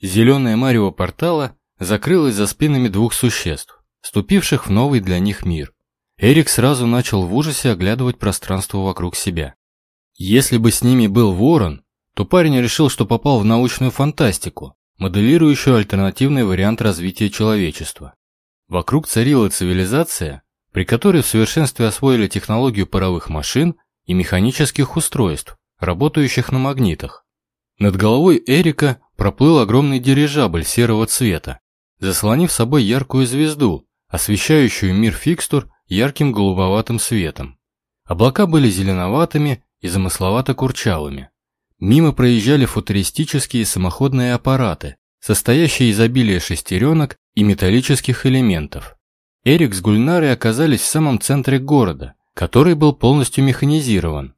Зеленая марево портала закрылась за спинами двух существ, ступивших в новый для них мир. Эрик сразу начал в ужасе оглядывать пространство вокруг себя. Если бы с ними был ворон, то парень решил, что попал в научную фантастику, моделирующую альтернативный вариант развития человечества. Вокруг царила цивилизация, при которой в совершенстве освоили технологию паровых машин и механических устройств, работающих на магнитах. Над головой Эрика проплыл огромный дирижабль серого цвета, заслонив собой яркую звезду, освещающую мир фикстур ярким голубоватым светом. Облака были зеленоватыми и замысловато-курчавыми. Мимо проезжали футуристические самоходные аппараты, состоящие из обилия шестеренок и металлических элементов. Эрик с Гульнарой оказались в самом центре города, который был полностью механизирован.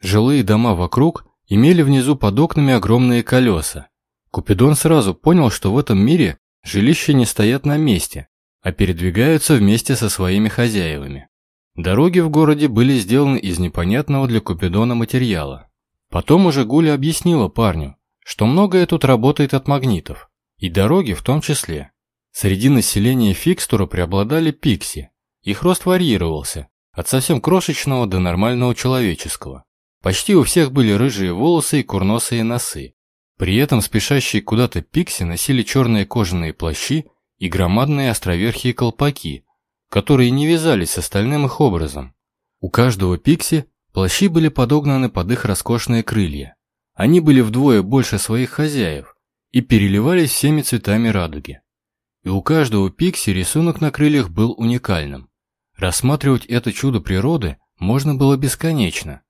Жилые дома вокруг имели внизу под окнами огромные колеса. Купидон сразу понял, что в этом мире жилища не стоят на месте, а передвигаются вместе со своими хозяевами. Дороги в городе были сделаны из непонятного для Купидона материала. Потом уже Гуля объяснила парню, что многое тут работает от магнитов, и дороги в том числе. Среди населения Фикстура преобладали пикси, их рост варьировался, от совсем крошечного до нормального человеческого. Почти у всех были рыжие волосы и курносые носы. При этом спешащие куда-то пикси носили черные кожаные плащи и громадные островерхие колпаки, которые не вязались с остальным их образом. У каждого пикси плащи были подогнаны под их роскошные крылья. Они были вдвое больше своих хозяев и переливались всеми цветами радуги. И у каждого пикси рисунок на крыльях был уникальным. Рассматривать это чудо природы можно было бесконечно.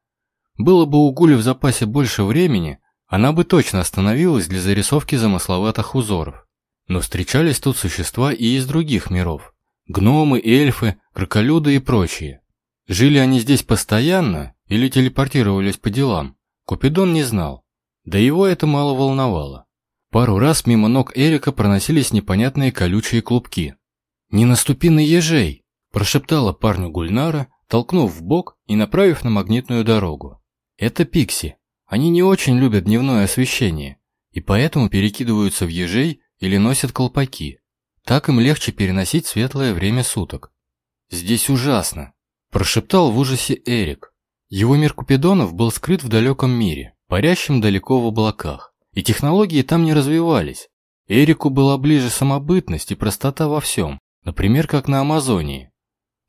Было бы у Гули в запасе больше времени, она бы точно остановилась для зарисовки замысловатых узоров. Но встречались тут существа и из других миров. Гномы, эльфы, кроколюды и прочие. Жили они здесь постоянно или телепортировались по делам? Купидон не знал. Да его это мало волновало. Пару раз мимо ног Эрика проносились непонятные колючие клубки. «Не наступи на ежей!» – прошептала парню Гульнара, толкнув в бок и направив на магнитную дорогу. Это пикси. Они не очень любят дневное освещение, и поэтому перекидываются в ежей или носят колпаки. Так им легче переносить светлое время суток. «Здесь ужасно», – прошептал в ужасе Эрик. Его мир Купидонов был скрыт в далеком мире, парящем далеко в облаках, и технологии там не развивались. Эрику была ближе самобытность и простота во всем, например, как на Амазонии.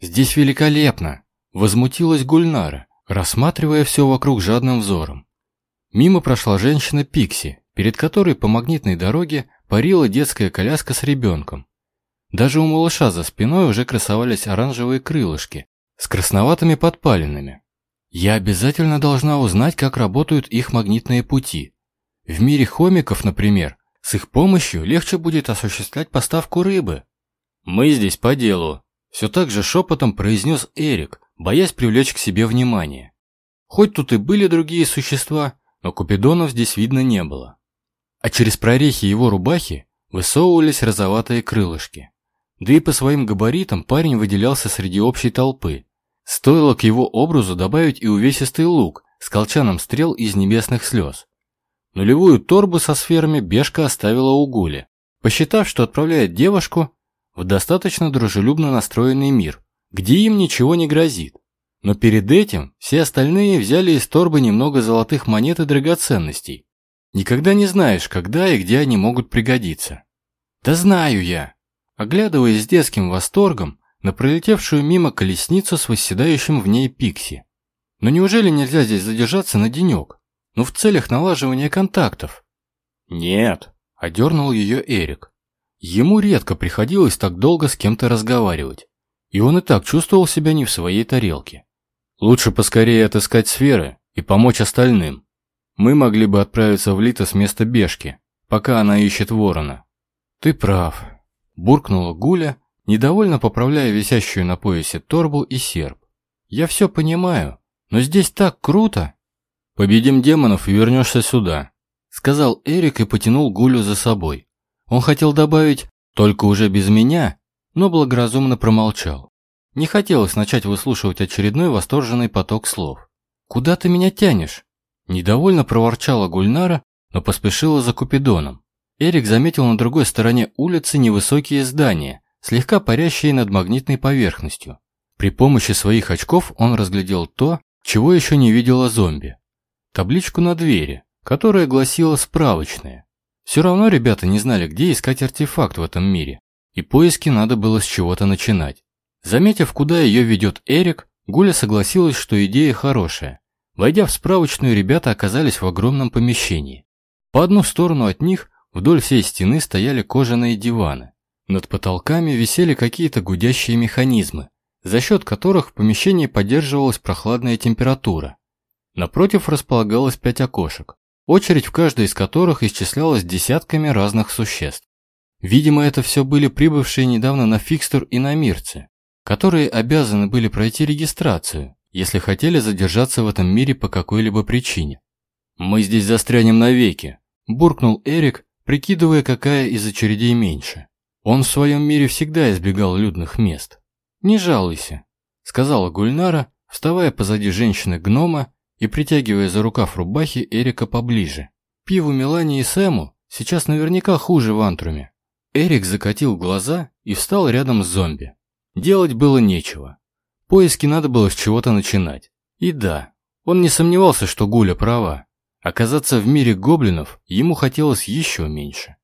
«Здесь великолепно!» – возмутилась Гульнара рассматривая все вокруг жадным взором. Мимо прошла женщина Пикси, перед которой по магнитной дороге парила детская коляска с ребенком. Даже у малыша за спиной уже красовались оранжевые крылышки с красноватыми подпалинами. Я обязательно должна узнать, как работают их магнитные пути. В мире хомиков, например, с их помощью легче будет осуществлять поставку рыбы. Мы здесь по делу. Все так же шепотом произнес Эрик, боясь привлечь к себе внимание. Хоть тут и были другие существа, но Купидонов здесь видно не было. А через прорехи его рубахи высовывались розоватые крылышки. Да и по своим габаритам парень выделялся среди общей толпы. Стоило к его образу добавить и увесистый лук с колчаном стрел из небесных слез. Нулевую торбу со сферами Бешка оставила у Гули, посчитав, что отправляет девушку в достаточно дружелюбно настроенный мир, где им ничего не грозит. Но перед этим все остальные взяли из торбы немного золотых монет и драгоценностей. Никогда не знаешь, когда и где они могут пригодиться. Да знаю я. Оглядываясь с детским восторгом на пролетевшую мимо колесницу с восседающим в ней Пикси. Но неужели нельзя здесь задержаться на денек? Ну в целях налаживания контактов. Нет, одернул ее Эрик. Ему редко приходилось так долго с кем-то разговаривать и он и так чувствовал себя не в своей тарелке. Лучше поскорее отыскать сферы и помочь остальным. Мы могли бы отправиться в Лито с места Бешки, пока она ищет ворона. Ты прав, буркнула Гуля, недовольно поправляя висящую на поясе торбу и серп. Я все понимаю, но здесь так круто. Победим демонов и вернешься сюда, сказал Эрик и потянул Гулю за собой. Он хотел добавить «только уже без меня», но благоразумно промолчал. Не хотелось начать выслушивать очередной восторженный поток слов. «Куда ты меня тянешь?» Недовольно проворчала Гульнара, но поспешила за Купидоном. Эрик заметил на другой стороне улицы невысокие здания, слегка парящие над магнитной поверхностью. При помощи своих очков он разглядел то, чего еще не видела зомби. Табличку на двери, которая гласила «справочная». Все равно ребята не знали, где искать артефакт в этом мире, и поиски надо было с чего-то начинать. Заметив, куда ее ведет Эрик, Гуля согласилась, что идея хорошая. Войдя в справочную, ребята оказались в огромном помещении. По одну сторону от них вдоль всей стены стояли кожаные диваны. Над потолками висели какие-то гудящие механизмы, за счет которых в помещении поддерживалась прохладная температура. Напротив располагалось пять окошек, очередь в каждой из которых исчислялась десятками разных существ. Видимо, это все были прибывшие недавно на Фикстур и на Мирце, которые обязаны были пройти регистрацию, если хотели задержаться в этом мире по какой-либо причине. «Мы здесь застрянем навеки», – буркнул Эрик, прикидывая, какая из очередей меньше. Он в своем мире всегда избегал людных мест. «Не жалуйся», – сказала Гульнара, вставая позади женщины-гнома и притягивая за рукав рубахи Эрика поближе. «Пиву Мелани и Сэму сейчас наверняка хуже в антруме». Эрик закатил глаза и встал рядом с зомби. Делать было нечего. Поиски надо было с чего-то начинать. И да, он не сомневался, что Гуля права. Оказаться в мире гоблинов ему хотелось еще меньше.